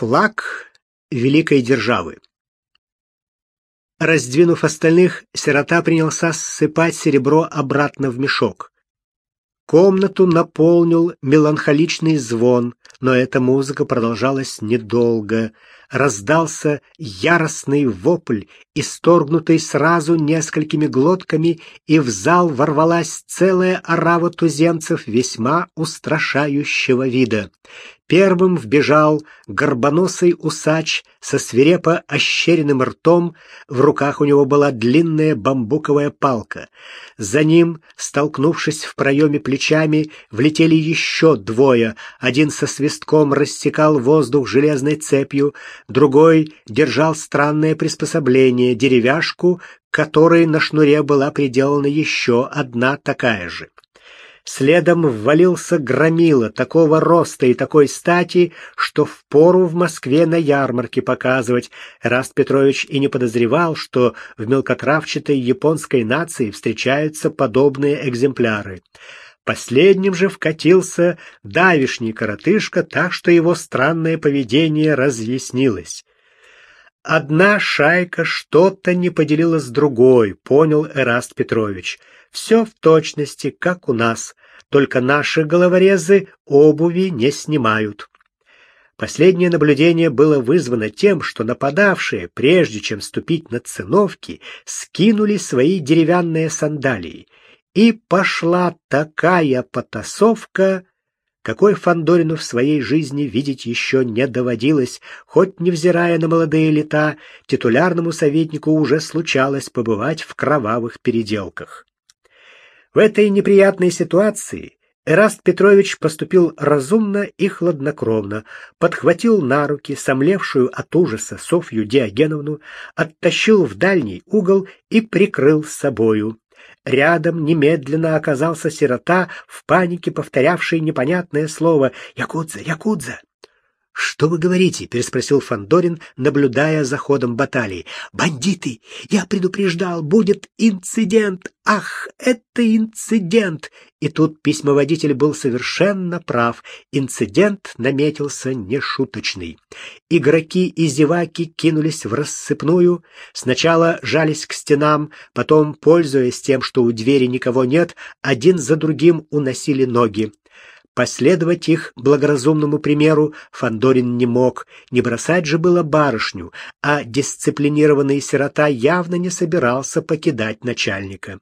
Флаг великой державы. Раздвинув остальных, сирота принялся ссыпать серебро обратно в мешок. Комнату наполнил меланхоличный звон, но эта музыка продолжалась недолго раздался яростный вопль, исторгнутый сразу несколькими глотками, и в зал ворвалась целая орава туземцев весьма устрашающего вида. Первым вбежал горбоносый усач со свирепо ощеренным ртом, в руках у него была длинная бамбуковая палка. За ним, столкнувшись в проеме плечами, влетели еще двое. Один со свистком рассекал воздух железной цепью, другой держал странное приспособление, деревяшку, которой на шнуре была приделана еще одна такая же. Следом ввалился громила такого роста и такой стати, что впору в Москве на ярмарке показывать. Раст Петрович и не подозревал, что в мелкотравчатой японской нации встречаются подобные экземпляры. Последним же вкатился давишний коротышка, так что его странное поведение разъяснилось. Одна шайка что-то не поделила с другой, понял Эраст Петрович. Все в точности, как у нас, только наши головорезы обуви не снимают. Последнее наблюдение было вызвано тем, что нападавшие, прежде чем ступить на циновки, скинули свои деревянные сандалии. И пошла такая потасовка, какой Фандорину в своей жизни видеть еще не доводилось, хоть, невзирая на молодые лета, титулярному советнику уже случалось побывать в кровавых переделках. В этой неприятной ситуации Эраст Петрович поступил разумно и хладнокровно, подхватил на руки сомлевшую от ужаса Софью Диогеновну, оттащил в дальний угол и прикрыл собою. Рядом немедленно оказался сирота, в панике повторявший непонятное слово «Якудза! Якудза!». «Что вы говорите?» — переспросил Фандорин, наблюдая за ходом баталии. «Бандиты! Я предупреждал, будет инцидент! Ах, это инцидент!» И тут письмоводитель был совершенно прав. Инцидент наметился нешуточный. Игроки и зеваки кинулись в рассыпную, сначала жались к стенам, потом, пользуясь тем, что у двери никого нет, один за другим уносили ноги. Последовать их благоразумному примеру Фандорин не мог, не бросать же было барышню, а дисциплинированный сирота явно не собирался покидать начальника.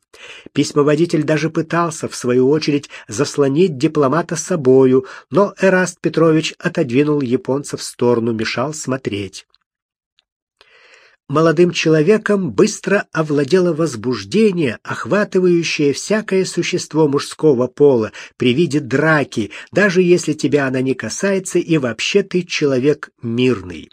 Письмоводитель даже пытался, в свою очередь, заслонить дипломата собою, но Эраст Петрович отодвинул японца в сторону, мешал смотреть молодым человеком быстро овладело возбуждение, охватывающее всякое существо мужского пола при виде драки, даже если тебя она не касается и вообще ты человек мирный.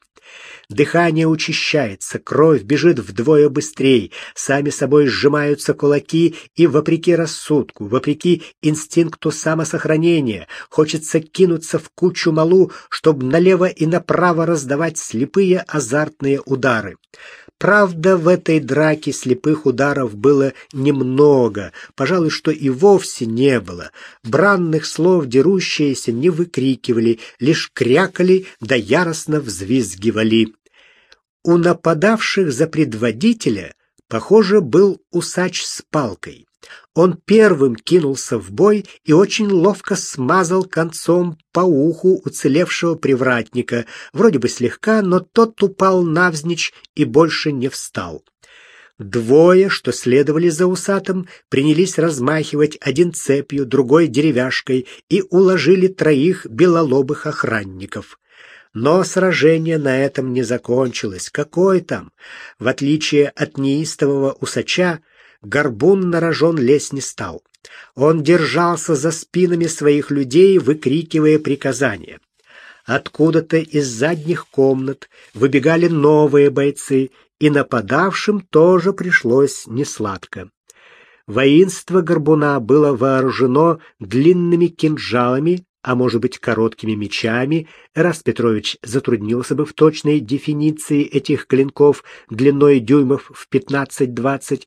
Дыхание учащается, кровь бежит вдвое быстрее, сами собой сжимаются кулаки, и, вопреки рассудку, вопреки инстинкту самосохранения, хочется кинуться в кучу малу, чтобы налево и направо раздавать слепые азартные удары. Правда, в этой драке слепых ударов было немного, пожалуй, что и вовсе не было. Бранных слов дерущиеся не выкрикивали, лишь крякали да яростно взвизгивали. У нападавших за предводителя, похоже, был усач с палкой. Он первым кинулся в бой и очень ловко смазал концом по уху уцелевшего привратника, вроде бы слегка, но тот упал навзничь и больше не встал. Двое, что следовали за усатым, принялись размахивать один цепью, другой деревяшкой и уложили троих белолобых охранников. Но сражение на этом не закончилось. Какой там? В отличие от неистового усача, Горбун на рожон лезть не стал. Он держался за спинами своих людей, выкрикивая приказания. Откуда-то из задних комнат выбегали новые бойцы, и нападавшим тоже пришлось несладко. Воинство Горбуна было вооружено длинными кинжалами, а может быть короткими мечами, раз Петрович затруднился бы в точной дефиниции этих клинков длиной дюймов в 15-20,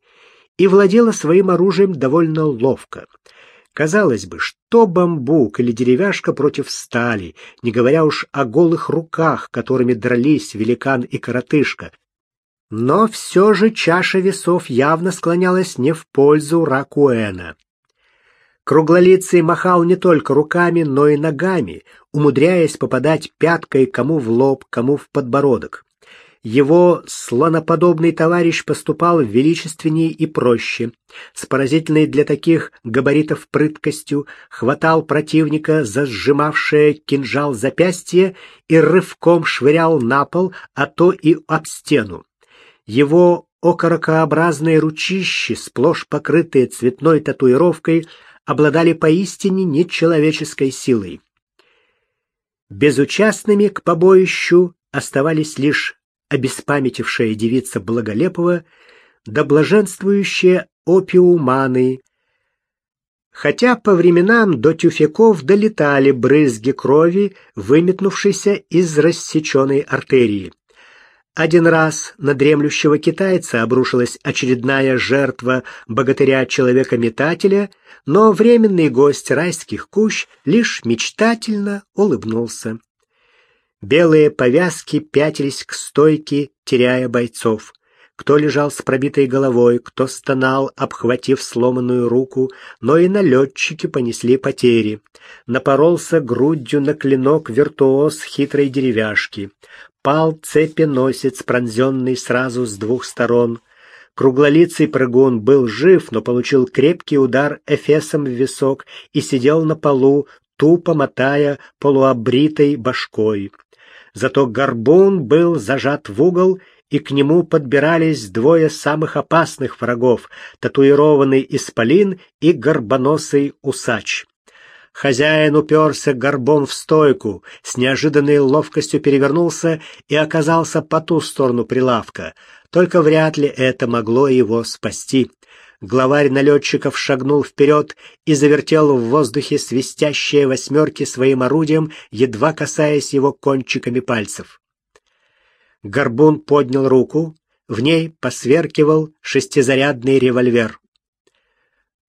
и владела своим оружием довольно ловко. Казалось бы, что бамбук или деревяшка против стали, не говоря уж о голых руках, которыми дрались великан и коротышка. Но все же чаша весов явно склонялась не в пользу Ракуэна. Круглолицый махал не только руками, но и ногами, умудряясь попадать пяткой кому в лоб, кому в подбородок. Его слоноподобный товарищ поступал величественнее и проще. С поразительной для таких габаритов прыткостью хватал противника за сжимавшее кинжал запястье и рывком швырял на пол, а то и об стену. Его окорокообразные ручищи, сплошь покрытые цветной татуировкой, обладали поистине нечеловеческой силой. Безучастными к побоищу оставались лишь обеспамятившая девица Благолепова да блаженствующие опиуманы, хотя по временам до тюфяков долетали брызги крови, выметнувшейся из рассеченной артерии. Один раз на дремлющего китайца обрушилась очередная жертва богатыря-человека-метателя, но временный гость райских кущ лишь мечтательно улыбнулся. Белые повязки пятились к стойке, теряя бойцов. Кто лежал с пробитой головой, кто стонал, обхватив сломанную руку, но и налетчики понесли потери. Напоролся грудью на клинок виртуоз хитрой деревяшки. Пал цепеносец, пронзенный сразу с двух сторон. Круглолицый прыгун был жив, но получил крепкий удар эфесом в висок и сидел на полу, тупо мотая полуобритой башкой. Зато горбун был зажат в угол, и к нему подбирались двое самых опасных врагов — татуированный исполин и горбоносый усач. Хозяин уперся горбом в стойку, с неожиданной ловкостью перевернулся и оказался по ту сторону прилавка. Только вряд ли это могло его спасти. Главарь налетчиков шагнул вперед и завертел в воздухе свистящие восьмерки своим орудием, едва касаясь его кончиками пальцев. Горбун поднял руку, в ней посверкивал шестизарядный револьвер.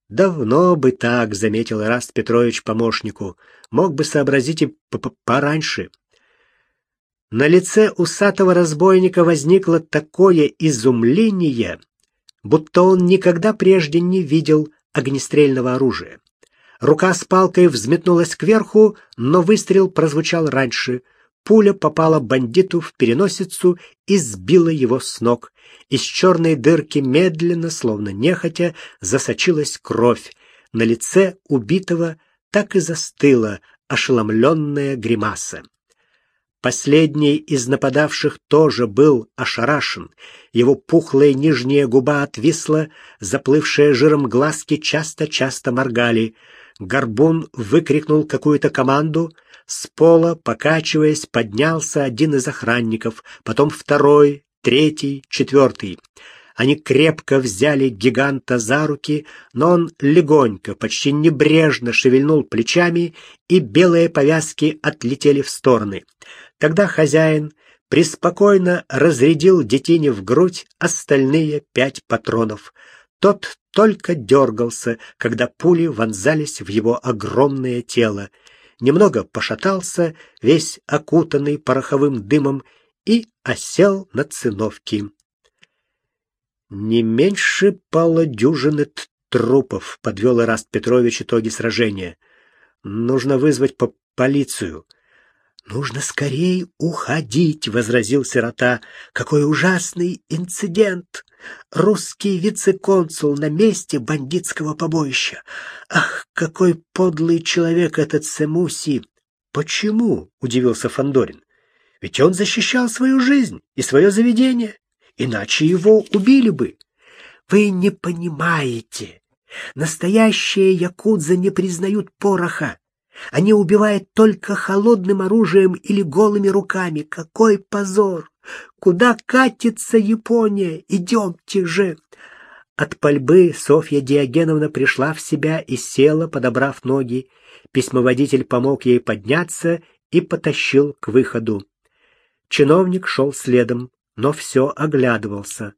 «Давно бы так», — заметил Раст Петрович помощнику, — «мог бы сообразить и пораньше». На лице усатого разбойника возникло такое изумление, будто он никогда прежде не видел огнестрельного оружия. Рука с палкой взметнулась кверху, но выстрел прозвучал раньше. Пуля попала бандиту в переносицу и сбила его с ног. Из черной дырки медленно, словно нехотя, засочилась кровь. На лице убитого так и застыла ошеломленная гримаса. Последний из нападавших тоже был ошарашен. Его пухлая нижняя губа отвисла, заплывшие жиром глазки часто-часто моргали. Горбун выкрикнул какую-то команду. С пола, покачиваясь, поднялся один из охранников, потом второй, третий, четвертый. Они крепко взяли гиганта за руки, но он легонько, почти небрежно шевельнул плечами, и белые повязки отлетели в стороны. Тогда хозяин преспокойно разрядил детине в грудь остальные пять патронов. Тот только дергался, когда пули вонзались в его огромное тело. Немного пошатался, весь окутанный пороховым дымом, и осел на циновки. «Не меньше полудюжины трупов», — подвел Ираст Петрович итоги сражения. «Нужно вызвать по полицию». «Нужно скорее уходить», — возразил сирота. «Какой ужасный инцидент! Русский вице-консул на месте бандитского побоища! Ах, какой подлый человек этот Семуси!» «Почему?» — удивился Фандорин. «Ведь он защищал свою жизнь и свое заведение, иначе его убили бы». «Вы не понимаете. Настоящие якудза не признают пороха. Они убивают только холодным оружием или голыми руками. Какой позор! Куда катится Япония? Идемте же!» От пальбы Софья Диогеновна пришла в себя и села, подобрав ноги. Письмоводитель помог ей подняться и потащил к выходу. Чиновник шел следом, но все оглядывался.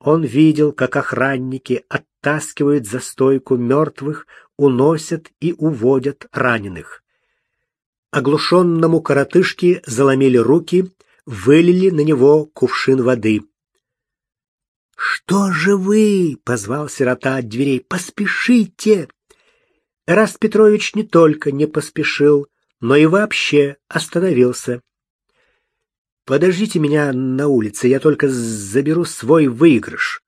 Он видел, как охранники оттаскивают за стойку мертвых, уносят и уводят раненых. Оглушенному коротышке заломили руки, вылили на него кувшин воды. «Что же вы?» — позвал сирота от дверей. «Поспешите!» Раст Петрович не только не поспешил, но и вообще остановился. «Подождите меня на улице, я только заберу свой выигрыш».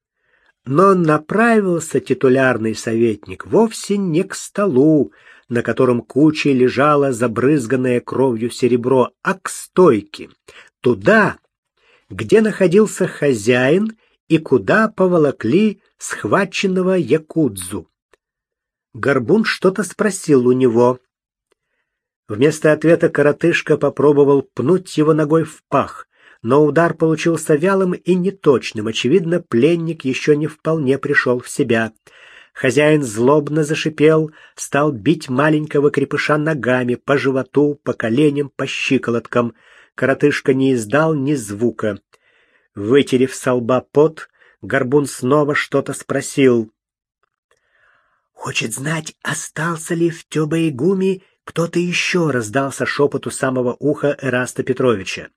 Но направился титулярный советник вовсе не к столу, на котором кучей лежало забрызганное кровью серебро, а к стойке, туда, где находился хозяин и куда поволокли схваченного якудзу. Горбун что-то спросил у него. Вместо ответа коротышка попробовал пнуть его ногой в пах, но удар получился вялым и неточным. Очевидно, пленник еще не вполне пришел в себя. Хозяин злобно зашипел, стал бить маленького крепыша ногами по животу, по коленям, по щиколоткам. Коротышка не издал ни звука. Вытерев со лба пот, Горбун снова что-то спросил. «Хочет знать, остался ли в Тёбаигуме кто-то еще?» — раздался шепот у самого уха Эраста Петровича.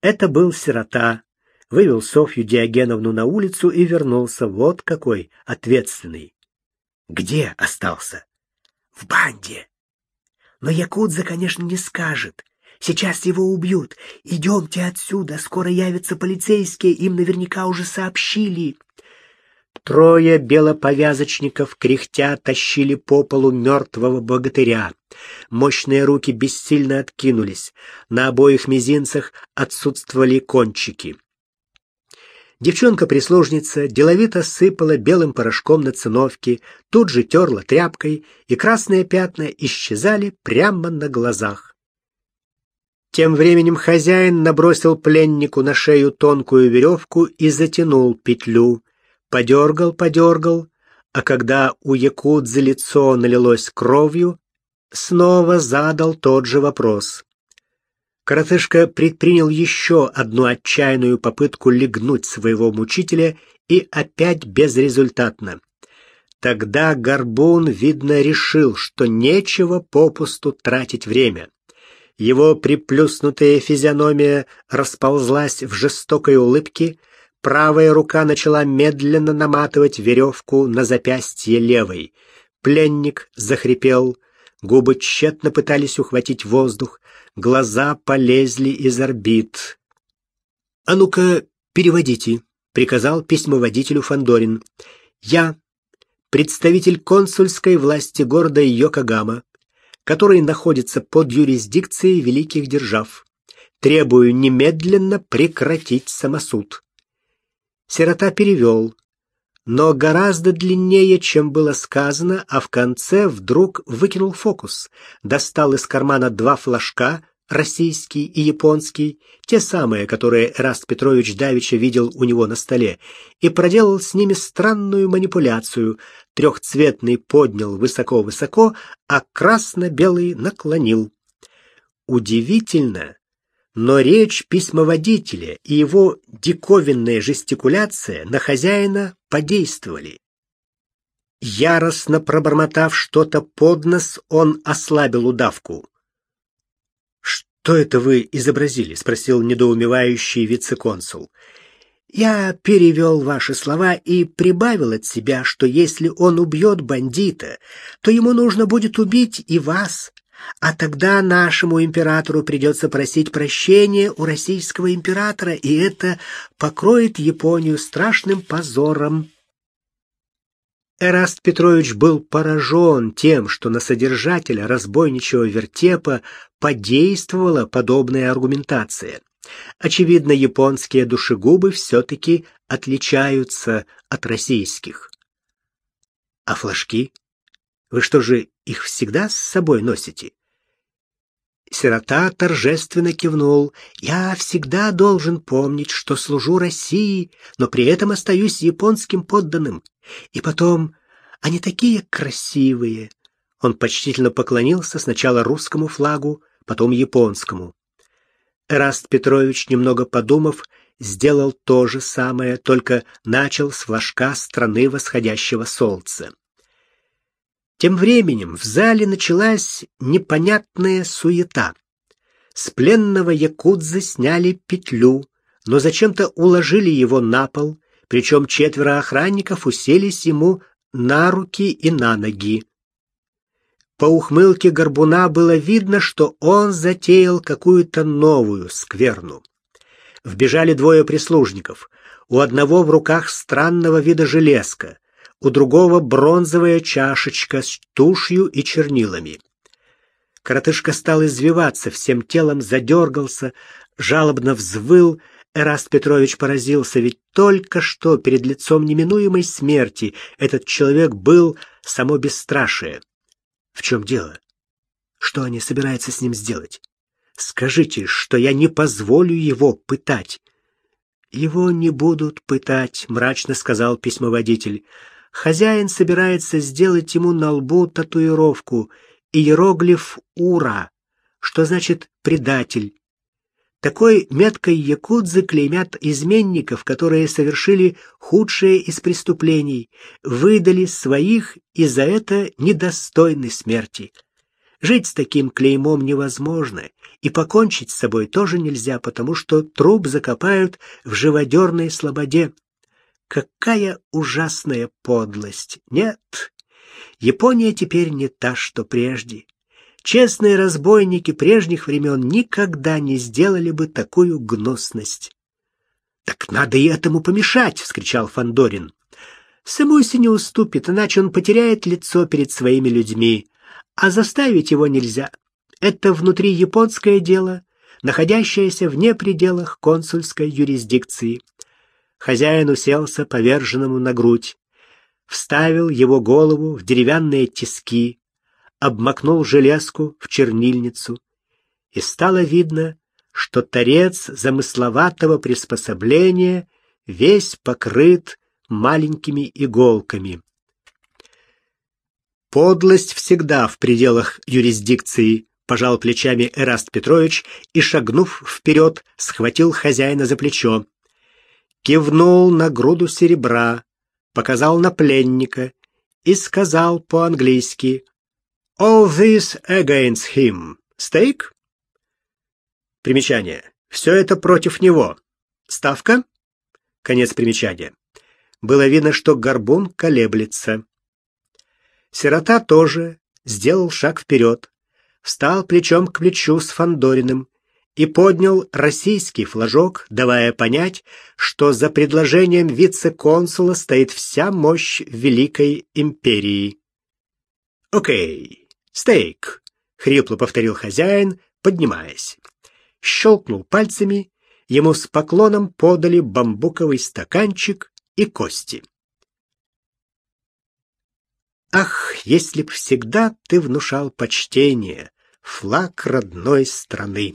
Это был сирота, вывел Софью Диогеновну на улицу и вернулся. Вот какой ответственный. Где остался? В банде. Но Якудза, конечно, не скажет. Сейчас его убьют. Идемте отсюда, скоро явятся полицейские, им наверняка уже сообщили. Трое белоповязочников, кряхтя, тащили по полу мертвого богатыря. Мощные руки бессильно откинулись. На обоих мизинцах отсутствовали кончики. Девчонка-прислужница деловито сыпала белым порошком на циновки, тут же терла тряпкой, и красные пятна исчезали прямо на глазах. Тем временем хозяин набросил пленнику на шею тонкую веревку и затянул петлю. Подергал, подергал, а когда у якудзы лицо налилось кровью, снова задал тот же вопрос. Коротышка предпринял еще одну отчаянную попытку легнуть своего мучителя и опять безрезультатно. Тогда Горбун, видно, решил, что нечего попусту тратить время. Его приплюснутая физиономия расползлась в жестокой улыбке, правая рука начала медленно наматывать веревку на запястье левой. Пленник захрипел, губы тщетно пытались ухватить воздух, глаза полезли из орбит. «А ну-ка, переводите», — приказал письмоводителю Фандорин. «Я, представитель консульской власти города Йокогама, который находится под юрисдикцией великих держав. Требую немедленно прекратить самосуд. Сирота перевел, но гораздо длиннее, чем было сказано, а в конце вдруг выкинул фокус, достал из кармана два флажка, российский и японский, те самые, которые Раст Петрович Давича видел у него на столе, и проделал с ними странную манипуляцию. Трехцветный поднял высоко-высоко, а красно-белый наклонил. Удивительно, но речь письмоводителя и его диковинная жестикуляция на хозяина подействовали. Яростно пробормотав что-то под нос, он ослабил удавку. «Что это вы изобразили?» — спросил недоумевающий вице-консул. «Я перевел ваши слова и прибавил от себя, что если он убьет бандита, то ему нужно будет убить и вас, а тогда нашему императору придется просить прощения у российского императора, и это покроет Японию страшным позором». Эраст Петрович был поражен тем, что на содержателя разбойничего вертепа подействовала подобная аргументация. Очевидно, японские душегубы все-таки отличаются от российских. А флажки? Вы что же, их всегда с собой носите? Сирота торжественно кивнул. «Я всегда должен помнить, что служу России, но при этом остаюсь японским подданным. И потом, они такие красивые!» Он почтительно поклонился сначала русскому флагу, потом японскому. Эраст Петрович, немного подумав, сделал то же самое, только начал с флажка страны восходящего солнца. Тем временем в зале началась непонятная суета. С пленного якудзы сняли петлю, но зачем-то уложили его на пол, причем четверо охранников уселись ему на руки и на ноги. По ухмылке горбуна было видно, что он затеял какую-то новую скверну. Вбежали двое прислужников. У одного в руках странного вида железка, у другого бронзовая чашечка с тушью и чернилами. Коротышка стал извиваться, всем телом задергался, жалобно взвыл. Эраст Петрович поразился, ведь только что перед лицом неминуемой смерти этот человек был само бесстрашие. В чем дело? Что они собираются с ним сделать? Скажите, что я не позволю его пытать. Его не будут пытать, мрачно сказал письмоводитель. Хозяин собирается сделать ему на лбу татуировку иероглиф Ура, что значит предатель. Такой меткой якудзы клеймят изменников, которые совершили худшее из преступлений, выдали своих и за это недостойны смерти. Жить с таким клеймом невозможно, и покончить с собой тоже нельзя, потому что труп закопают в живодерной слободе. Какая ужасная подлость! Нет, Япония теперь не та, что прежде. Честные разбойники прежних времен никогда не сделали бы такую гнусность. Так надо и этому помешать, вскричал Фандорин. Самуси не уступит, иначе он потеряет лицо перед своими людьми, а заставить его нельзя. Это внутри японское дело, находящееся вне пределах консульской юрисдикции. Хозяин уселся поверженному на грудь, вставил его голову в деревянные тиски, обмакнул железку в чернильницу, и стало видно, что торец замысловатого приспособления весь покрыт маленькими иголками. Подлость всегда в пределах юрисдикции, пожал плечами Эраст Петрович и, шагнув вперед, схватил хозяина за плечо. Кивнул на груду серебра, показал на пленника и сказал по-английски All this against him. Стейк? Примечание. Все это против него. Ставка? Конец примечания. Было видно, что горбун колеблется. Сирота тоже сделал шаг вперед, встал плечом к плечу с Фандориным и поднял российский флажок, давая понять, что за предложением вице-консула стоит вся мощь Великой империи. Окей. «Стейк!» — хрипло повторил хозяин, поднимаясь. Щелкнул пальцами, ему с поклоном подали бамбуковый стаканчик и кости. Ах, если б всегда ты внушал почтение, флаг родной страны!